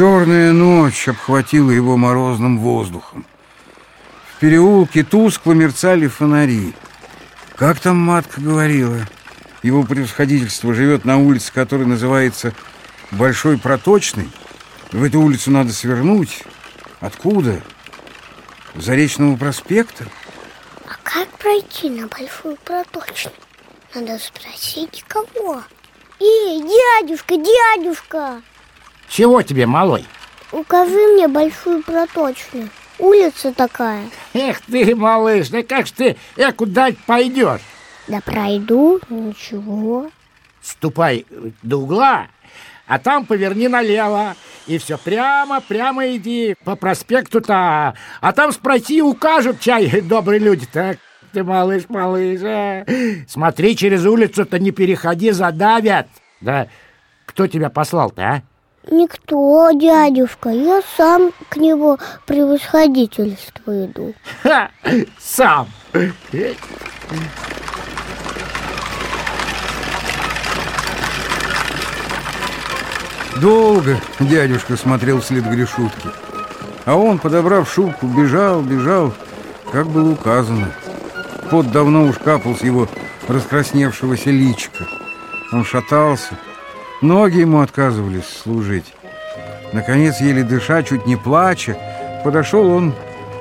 Черная ночь обхватила его морозным воздухом. В переулке тускло мерцали фонари. Как там матка говорила? Его превосходительство живет на улице, которая называется Большой Проточный. В эту улицу надо свернуть. Откуда? Заречного проспекта? А как пройти на Большую Проточную? Надо спросить кого. Эй, дядюшка, дядюшка! Чего тебе, малой? Укажи мне Большую Проточную. Улица такая. Эх ты, малыш, да как ж ты, э, куда пойдешь? Да пройду, ничего. Ступай до угла, а там поверни налево. И все прямо, прямо иди по проспекту-то. А там спроси, укажут чай, добрые люди. Так ты, малыш, малыш, а? Смотри, через улицу-то не переходи, задавят. Да кто тебя послал-то, а? Никто, дядюшка, я сам к него превосходительство иду. Ха, сам. Долго дядюшка смотрел вслед Гришутки. А он, подобрав шубку, бежал, бежал, как было указано. Пот давно уж капал с его раскрасневшегося личика. Он шатался, ноги ему отказывались служить. Наконец, еле дыша, чуть не плача, подошел он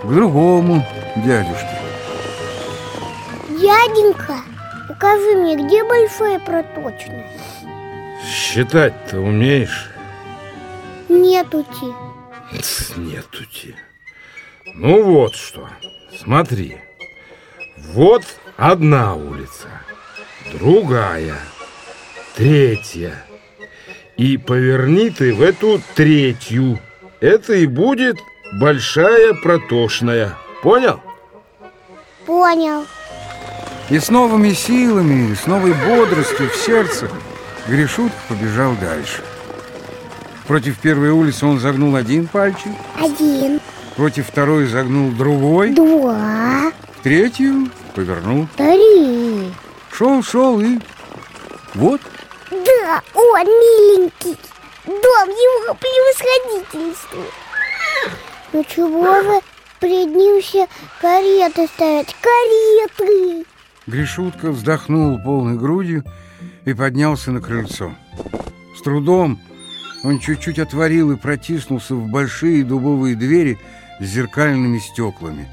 к другому дядюшке. Дяденька, укажи мне, где большая проточная? Считать-то умеешь? Нетути. Нетути. Ну вот что, смотри. Вот одна улица, другая, третья. И поверни ты в эту третью. Это и будет большая протошная. Понял? Понял. И с новыми силами, с новой бодростью в сердце Гришутка побежал дальше. Против первой улицы он загнул один пальчик, Один, против второй загнул другой, два, в третью повернул. три. Шел, шел и... Вот, Да, он миленький. Дом его превосходительства. Ну чего вы пред ним все кареты ставят? Кареты! Гришутка вздохнул полной грудью и поднялся на крыльцо. С трудом он чуть-чуть отворил и протиснулся в большие дубовые двери с зеркальными стеклами.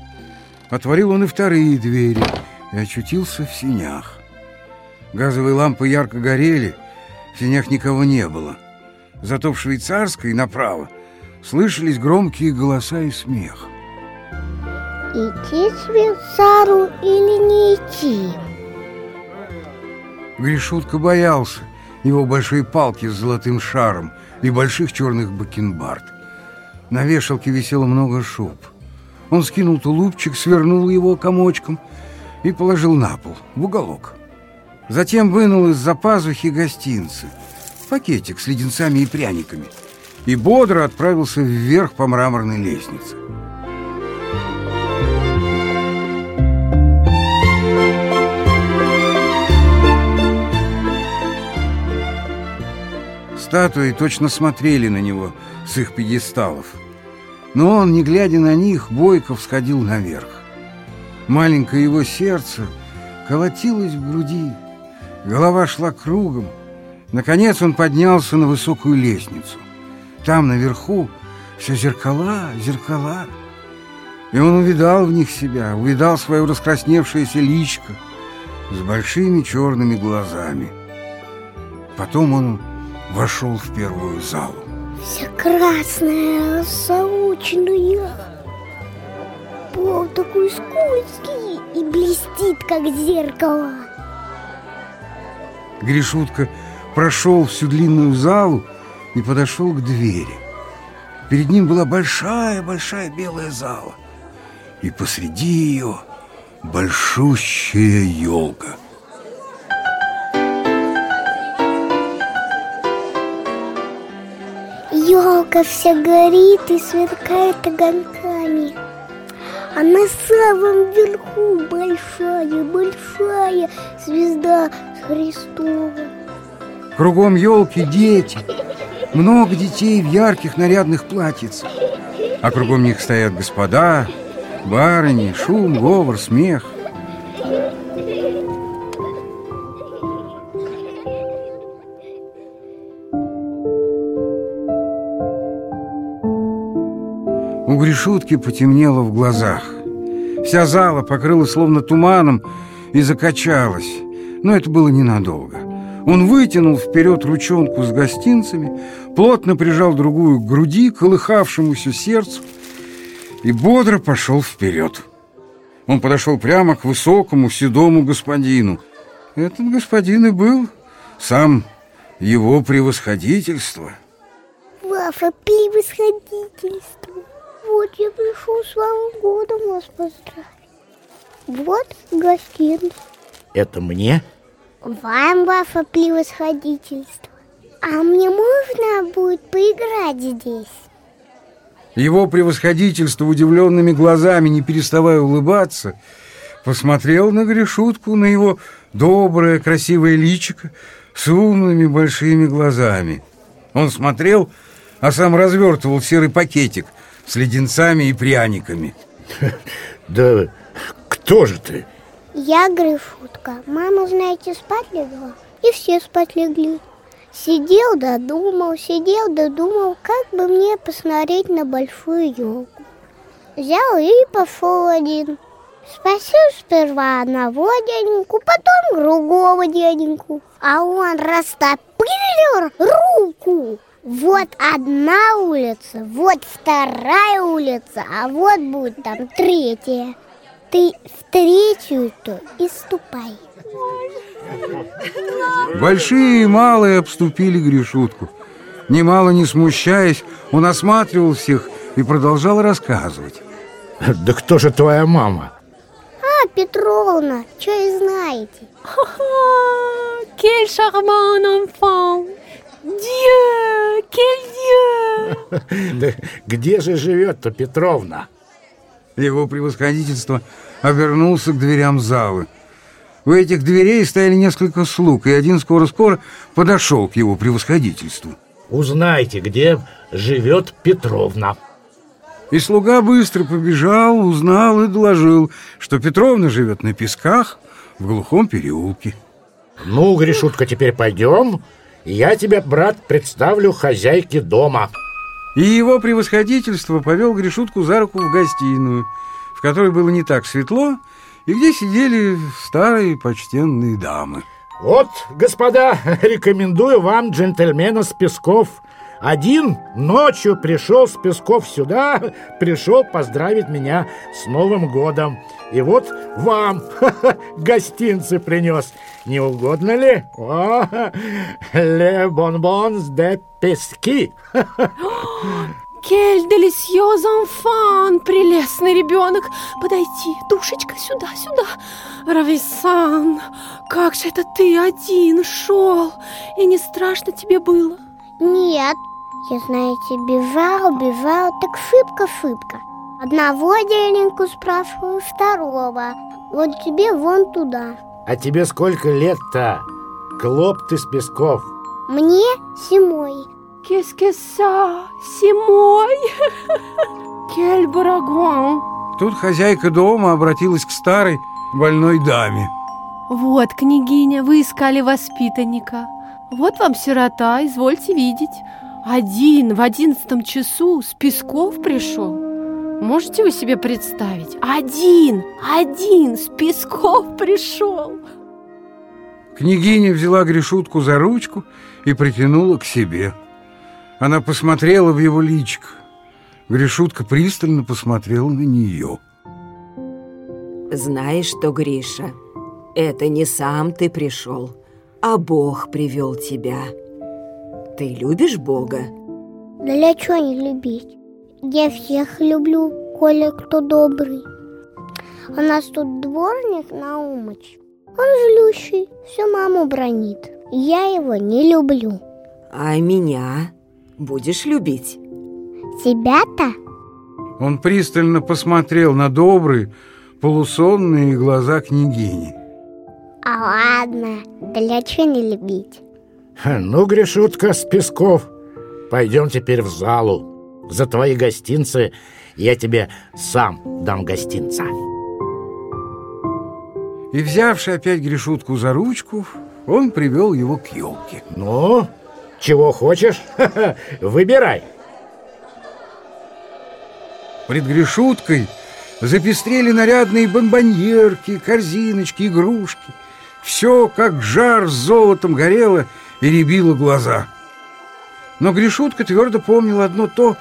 Отворил он и вторые двери и очутился в синях. Газовые лампы ярко горели, в синях никого не было. Зато в швейцарской направо слышались громкие голоса и смех. Идти швейцару или не идти? Гришутка боялся его большой палки с золотым шаром и больших черных бакенбард. На вешалке висело много шуб. Он скинул тулупчик, свернул его комочком и положил на пол, в уголок. Затем вынул из-за пазухи гостинцы, пакетик с леденцами и пряниками, и бодро отправился вверх по мраморной лестнице. Статуи точно смотрели на него с их пьедесталов. Но он, не глядя на них, бойко всходил наверх. Маленькое его сердце колотилось в груди, голова шла кругом. Наконец он поднялся на высокую лестницу. Там, наверху, все зеркала, зеркала. И он увидал в них себя, увидал свое раскрасневшееся личко с большими черными глазами. Потом он вошел в первую залу. Вся красная, заученная. Пол такой скользкий и блестит, как зеркало. Гришутка прошел всю длинную залу и подошел к двери. Перед ним была большая-большая белая зала. И посреди ее большущая елка. Елка вся горит и сверкает огоньками. А на самом верху большая-большая звезда Христова. Кругом елки дети. много детей в ярких нарядных платьицах. А кругом них стоят господа, барыни, шум, говор, смех. У Гришутки потемнело в глазах. Вся зала покрылась словно туманом и закачалась. Но это было ненадолго. Он вытянул вперед ручонку с гостинцами, плотно прижал другую к груди, колыхавшемуся сердцу, и бодро пошел вперед. Он подошел прямо к высокому седому господину. Этот господин и был сам его превосходительство. Ваше превосходительство. Вот я пришел с Новым годом вас поздравить. Вот гостиница. Это мне? Вам, ваше превосходительство. А мне можно будет поиграть здесь? Его превосходительство удивленными глазами, не переставая улыбаться, посмотрел на Гришутку, на его доброе, красивое личико с умными большими глазами. Он смотрел, а сам развертывал серый пакетик с леденцами и пряниками. Да кто же ты? Я Грифутка. Мама, знаете, спать легла. И все спать легли. Сидел да думал, сидел да думал, как бы мне посмотреть на большую елку. Взял и пошел один. Спросил сперва одного дяденьку, потом другого дяденьку. А он растопырил руку. Вот одна улица, вот вторая улица, а вот будет там третья. Ты в третью-то и ступай. Большие и малые обступили Гришутку. Немало не смущаясь, он осматривал всех и продолжал рассказывать. Да кто же твоя мама? А, Петровна, что и знаете? Quel charmant enfant quel Dieu Да где же живет-то Петровна? Его превосходительство обернулся к дверям залы. У этих дверей стояли несколько слуг, и один скоро-скоро подошел к его превосходительству. Узнайте, где живет Петровна. И слуга быстро побежал, узнал и доложил, что Петровна живет на песках в глухом переулке. Ну, Гришутка, теперь пойдем, я тебе, брат, представлю хозяйке дома. И его превосходительство повел Гришутку за руку в гостиную, в которой было не так светло, и где сидели старые почтенные дамы. Вот, господа, рекомендую вам джентльмена с Песков. Один ночью пришел с Песков сюда, пришел поздравить меня с Новым годом. И вот вам гостинцы принес. Не угодно ли? О, ле бонбонс де пески. Кель делисьез enfant Прелестный ребенок Подойти, душечка, сюда, сюда Рависан, как же это ты один шел И не страшно тебе было? Нет, я, знаете, бежал, бежал, так шибко-шибко. Одного дяденьку спрашиваю, второго. Вот тебе вон туда. А тебе сколько лет-то? Клоп ты с Песков. Мне зимой. Ça, Симой? Кель барагуан Тут хозяйка дома обратилась к старой больной даме. Вот, княгиня, вы искали воспитанника Вот вам сирота, извольте видеть Один в одиннадцатом часу с Песков пришел Можете вы себе представить? Один, один с Песков пришел Княгиня взяла Гришутку за ручку и притянула к себе. Она посмотрела в его личико. Гришутка пристально посмотрела на нее. Знаешь что, Гриша, это не сам ты пришел, а Бог привел тебя. Ты любишь Бога? Для чего не любить? Я всех люблю, коли кто добрый. У нас тут дворник Наумыч. Он злющий, всю маму бронит. Я его не люблю. А меня будешь любить? Тебя-то? Он пристально посмотрел на добрые, полусонные глаза княгини. А ладно, для чего не любить? Ну, Гришутка с Песков, Пойдем теперь в залу. За твои гостинцы я тебе сам дам гостинца. И, взявши опять Гришутку за ручку, он привел его к елке. Ну, чего хочешь, выбирай. Пред Гришуткой запестрели нарядные бомбоньерки, корзиночки, игрушки. Все, как жар с золотом, горело и рябило глаза. Но Гришутка твердо помнил одно то,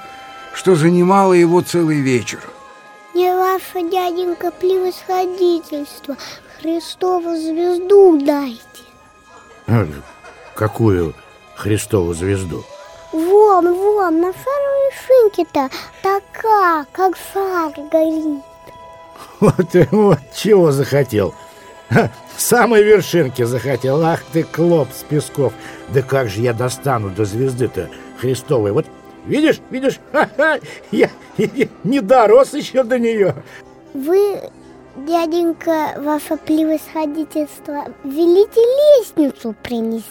что занимало его целый вечер. Не ваше, дяденька, превосходительство, Христову звезду дайте. А, какую Христову звезду? Вон, вон, на самой вершинке-то такая, как шар горит. Вот вот чего захотел. Ха, самой вершинки захотел. Ах ты, клоп с песков. Да как же я достану до звезды-то Христовой? Вот видишь, видишь, Ха-ха, я, я не дорос еще до нее. Вы, дяденька, ваше превосходительство, велите лестницу принести.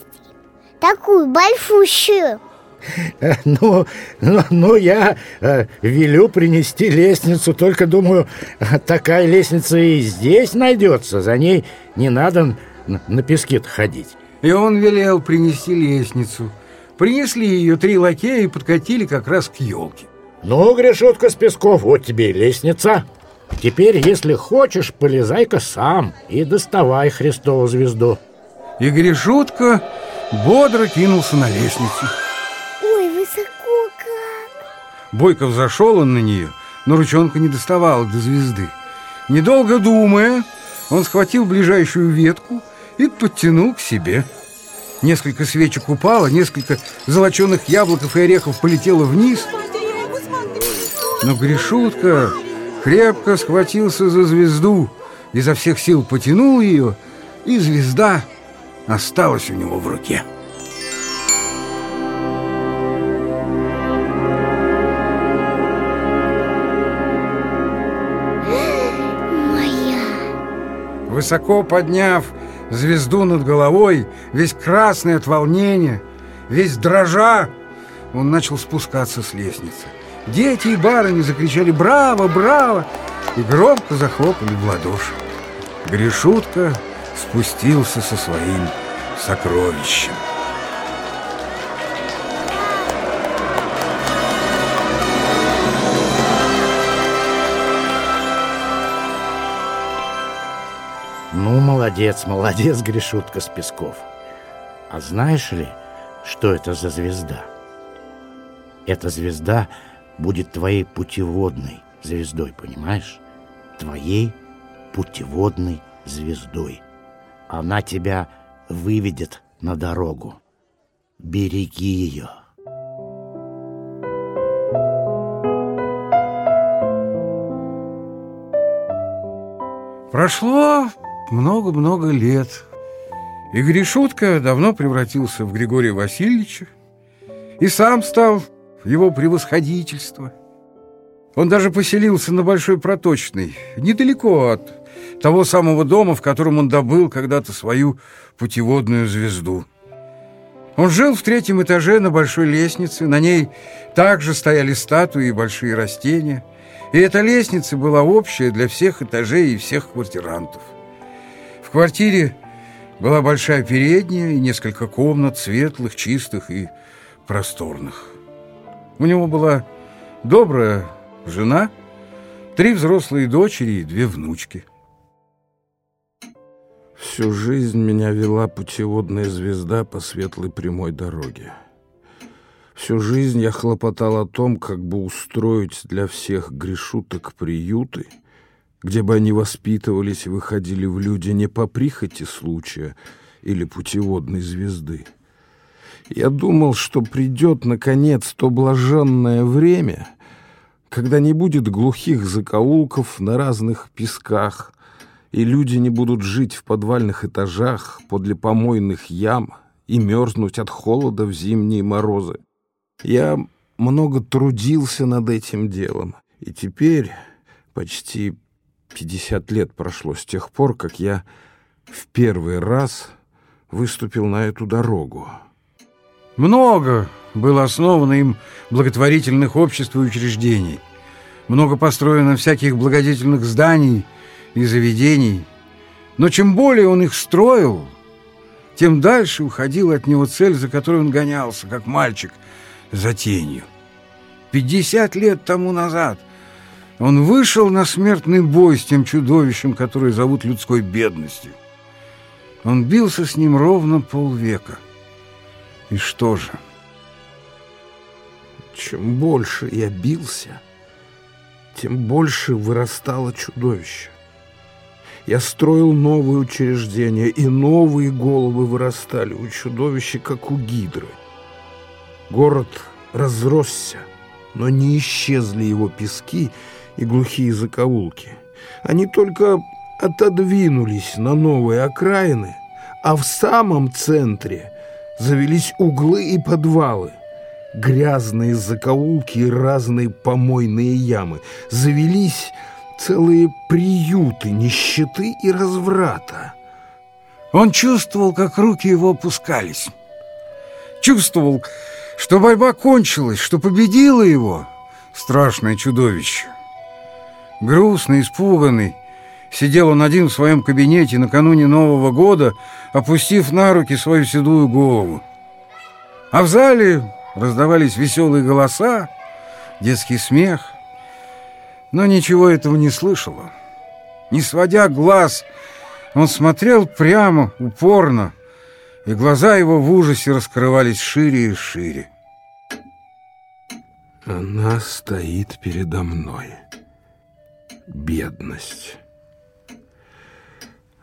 Такую большущую. Ну, ну, ну я э, велю принести лестницу, только думаю, такая лестница и здесь найдется. За ней не надо на, песке ходить. И он велел принести лестницу. Принесли ее три лакея и подкатили как раз к елке. Ну, Грешетка с песков, вот тебе и лестница. Теперь, если хочешь, полезай-ка сам и доставай Христову звезду. И Грешутка бодро кинулся на лестницу. Высоко как! Зашел он на нее, но ручонка не доставала до звезды. Недолго думая, он схватил ближайшую ветку и подтянул к себе. Несколько свечек упало, несколько золоченых яблоков и орехов полетело вниз. Но Гришутка крепко схватился за звезду, изо всех сил потянул ее, и звезда осталась у него в руке. Высоко подняв звезду над головой, весь красный от волнения, весь дрожа, он начал спускаться с лестницы. Дети и барыни закричали «Браво! Браво!» и громко захлопали в ладоши. Гришутка спустился со своим сокровищем. Молодец, молодец, Гришутка с песков. А знаешь ли, что это за звезда? Эта звезда будет твоей путеводной звездой, понимаешь? Твоей путеводной звездой. Она тебя выведет на дорогу. Береги ее. Прошло много-много лет, и Гришутка давно превратился в Григория Васильевича и сам стал его превосходительство. Он даже поселился на Большой Проточной, недалеко от того самого дома, в котором он добыл когда-то свою путеводную звезду. Он жил в третьем этаже на большой лестнице, на ней также стояли статуи и большие растения, и эта лестница была общая для всех этажей и всех квартирантов. Квартире была большая передняя и несколько комнат, светлых, чистых и просторных. У него была добрая жена, три взрослые дочери и две внучки – Всю жизнь меня вела путеводная звезда по светлой прямой дороге. Всю жизнь я хлопотал о том, как бы устроить для всех грешуток приюты, где бы они воспитывались и выходили в люди не по прихоти случая или путеводной звезды. Я думал, что придет, наконец, то блаженное время, когда не будет глухих закоулков на разных песках, и люди не будут жить в подвальных этажах подле помойных ям и мерзнуть от холода в зимние морозы. Я много трудился над этим делом, и теперь почти 50 лет прошло с тех пор, как я в первый раз выступил на эту дорогу. Много было основано им благотворительных обществ и учреждений. Много построено всяких благодетельных зданий и заведений. Но чем более он их строил, тем дальше уходила от него цель, за которой он гонялся, как мальчик, за тенью. Пятьдесят лет тому назад он вышел на смертный бой с тем чудовищем, которое зовут людской бедностью. Он бился с ним ровно полвека. И что же? Чем больше я бился, тем больше вырастало чудовище. Я строил новые учреждения, и новые головы вырастали у чудовища, как у гидры. Город разросся, но не исчезли его пески и глухие закоулки. Они только отодвинулись на новые окраины, а в самом центре завелись углы и подвалы, грязные закоулки и разные помойные ямы. Завелись целые приюты нищеты и разврата. Он чувствовал, как руки его опускались. Чувствовал, что борьба кончилась, что победило его страшное чудовище. Грустный, испуганный, сидел он один в своем кабинете накануне Нового года, опустив на руки свою седую голову. А в зале раздавались веселые голоса, детский смех. Но ничего этого не слышало. Не сводя глаз, он смотрел прямо, упорно, и глаза его в ужасе раскрывались шире и шире. Она стоит передо мной. Бедность.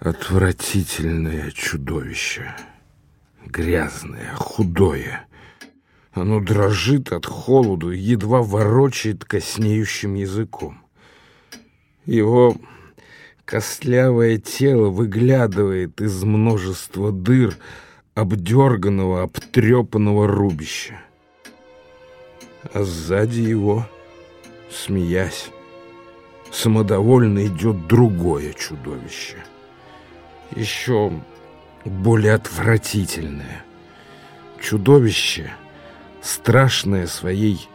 Отвратительное чудовище. Грязное, худое. Оно дрожит от холоду и едва ворочает коснеющим языком. Его костлявое тело выглядывает из множества дыр обдерганного, обтрепанного рубища. А сзади его, смеясь, самодовольно идет другое чудовище. Еще более отвратительное. Чудовище, страшное своей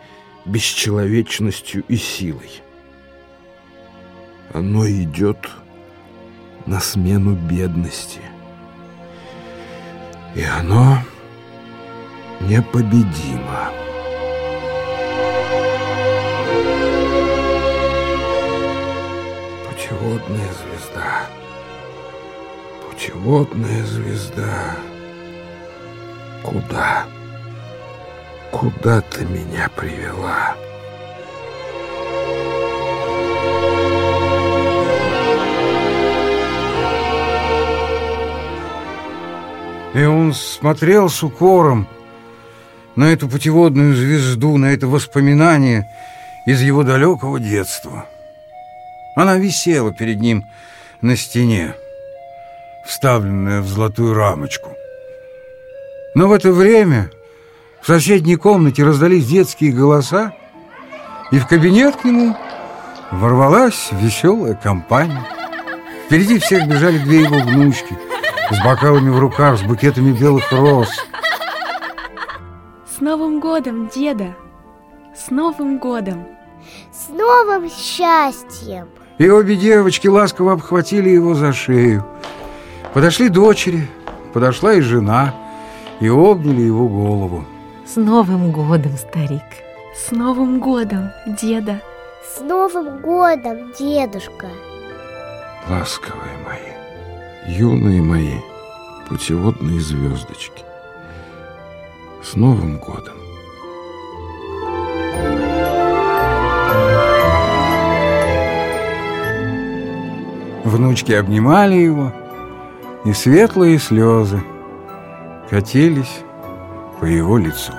бесчеловечностью и силой. Оно идет на смену бедности. И оно непобедимо. Путеводная звезда. Путеводная звезда. Куда? Куда ты меня привела? И он смотрел с укором на эту путеводную звезду, на это воспоминание из его далекого детства. Она висела перед ним на стене, вставленная в золотую рамочку. Но в это время в соседней комнате раздались детские голоса, и в кабинет к нему ворвалась веселая компания. Впереди всех бежали две его внучки – с бокалами в руках, с букетами белых роз. С Новым годом, деда! С Новым годом! С новым счастьем! И обе девочки ласково обхватили его за шею. Подошли дочери, подошла и жена, и обняли его голову. С Новым годом, старик! С Новым годом, деда! С Новым годом, дедушка! Ласковые мои! юные мои путеводные звездочки. С Новым годом! Внучки обнимали его, и светлые слезы катились по его лицу.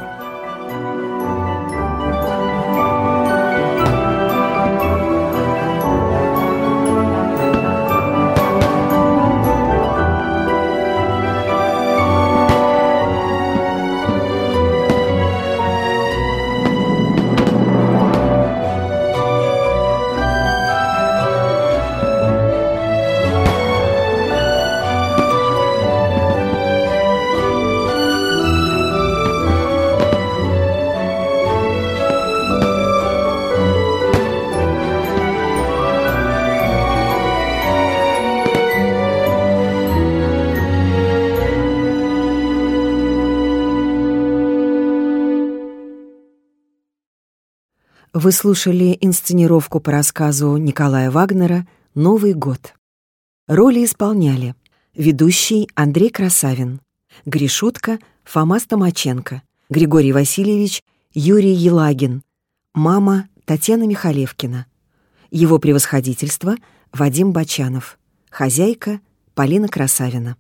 Вы слушали инсценировку по рассказу Николая Вагнера «Новый год». Роли исполняли ведущий Андрей Красавин, Гришутка Фома Стомаченко, Григорий Васильевич Юрий Елагин, мама Татьяна Михалевкина, его превосходительство Вадим Бачанов, хозяйка Полина Красавина.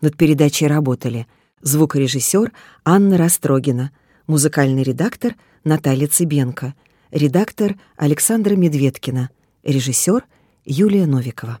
Над передачей работали звукорежиссер Анна Растрогина, музыкальный редактор Наталья Цыбенко, редактор Александра Медведкина, режиссер Юлия Новикова.